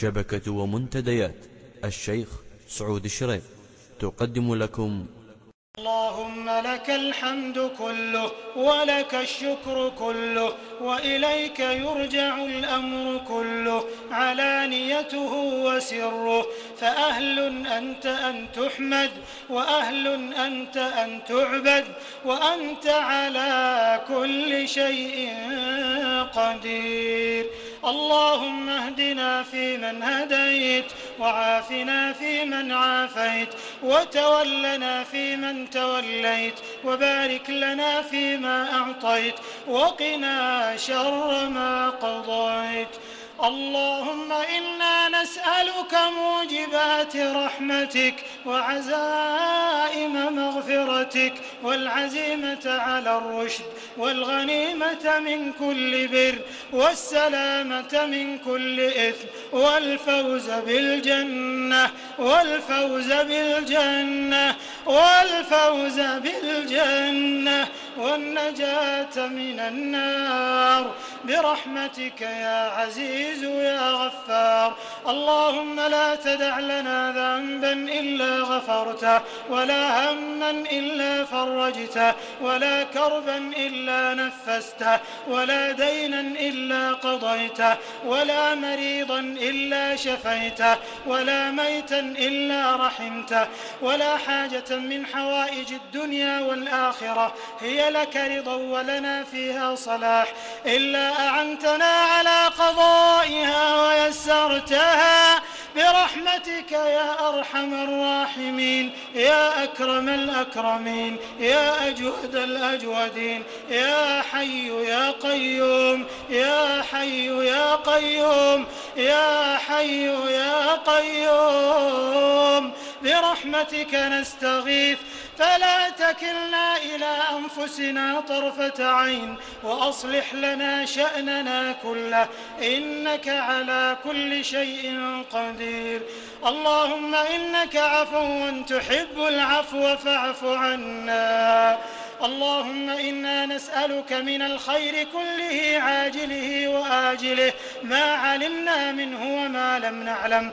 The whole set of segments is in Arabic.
شبكة ومنتديات. الشيخ سعود الشريف تقدم لكم. اللهم لك الحمد كله ولك الشكر كله وإليك يرجع الأمر كله علانيته وسره. فأهل أنت أن تحمد وأهل أنت أن تعبد وأنت على كل شيء قدير. اللهم اهدنا فيمن هديت وعافنا فيمن عافيت وتولنا فيمن توليت وبارك لنا فيما أعطيت وقنا شر ما قضيت اللهم إنا نسألك موجبات رحمتك وعزائم مغفرتك والعزيمة على الرشد والغنيمة من كل بر والسلامة من كل إثم والفوز بالجنة والفوز بالجنة والفوز بالجنة والنجاة من النار برحمتك يا عزيز يا غفار. اللهم لا تدع لنا ذنبا إلا غفرته ولا هما إلا فرجته ولا كربا إلا نفسته ولا دينا إلا قضيته ولا مريضا إلا شفيته ولا ميتا إلا رحمته ولا حاجة من حوائج الدنيا والآخرة هي لك رضا ولنا فيها صلاح. إلا أعنتنا على قضائها ويسرتها برحمتك يا أرحم الراحمين يا أكرم الأكرمين يا أجود الأجودين يا حي يا قيوم يا حي يا قيوم يا حي يا قيوم برحمتك نستغيث فلا تكلنا إلى أنفسنا طرفة عين وأصلح لنا شأننا كله إنك على كل شيء قدير. اللهم إنك عفو تحب العفو فاعف عنا. اللهم إنا نسألك من الخير كله عاجله وآجله ما علمنا منه وما لم نعلم.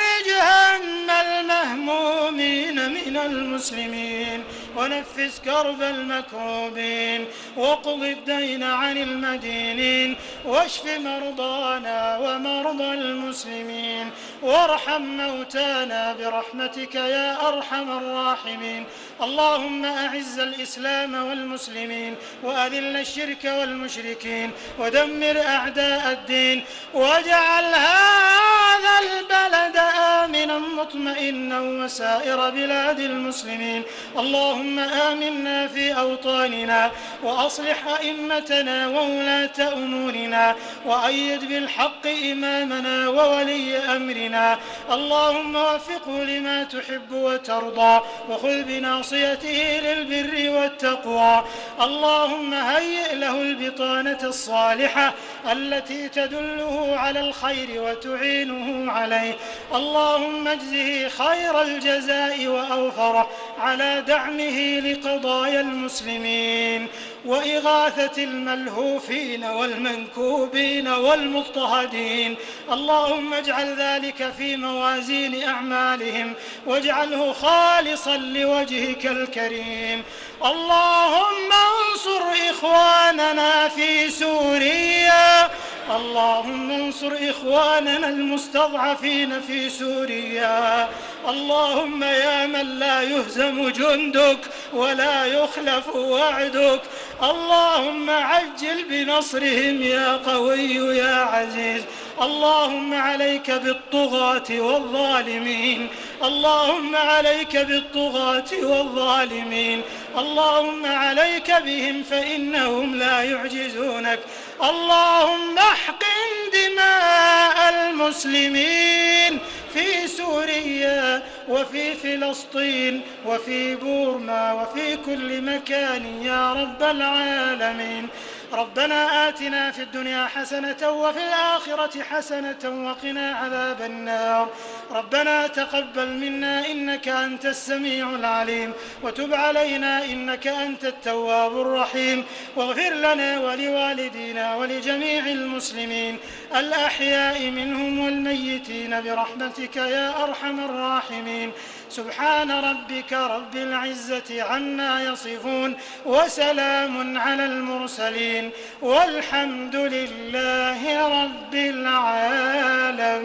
المسلمين ونفس كرب المكروبين واقض الدين عن المدينين واشف مرضانا ومرضى المسلمين وارحم موتانا برحمتك يا أرحم الراحمين. اللهم أعز الإسلام والمسلمين وأذل الشرك والمشركين ودمر أعداء الدين واجعل هذا البلد آمنا مطمئنا وسائر بلاد المسلمين. اللهم آمنا في أوطاننا وأصلح أئمتنا وولاة أمورنا وأيد بالحق إمامنا وولي أمرنا. اللهم وفقه لما تحب وترضى وخذ بناصيته للبر والتقوى. اللهم هيئ له البطانة الصالحة التي تدله على الخير وتعينه عليه. اللهم اجزه خير الجزاء وأوفره على دعمه لقضايا المسلمين وإغاثة الملهوفين والمنكوبين والمضطهدين. اللهم اجعل ذلك في موازين أعمالهم واجعله خالصا لوجهك الكريم. اللهم انصر إخواننا في سوريا. اللهم انصر إخواننا المستضعفين في سوريا. اللهم يا من لا يهزم جندك ولا يخلف وعدك. اللهم عجل بنصرهم يا قوي يا عزيز. اللهم عليك بالطغاة والظالمين. اللهم عليك بالطغاة والظالمين. اللهم عليك بهم فإنهم لا يعجزونك. اللهم احقن دماء المسلمين في سوريا وفي فلسطين وفي بورما وفي كل مكان يا رب العالمين. ربنا آتنا في الدنيا حسنة وفي الآخرة حسنة وقنا عذاب النار. ربنا تقبل منا إنك أنت السميع العليم وتب علينا إنك أنت التواب الرحيم واغفر لنا ولوالدينا ولجميع المسلمين الأحياء منهم والميتين برحمتك يا أرحم الراحمين سبحان ربك رب العزة عما يصفون وسلام على المرسلين والحمد لله رب العالمين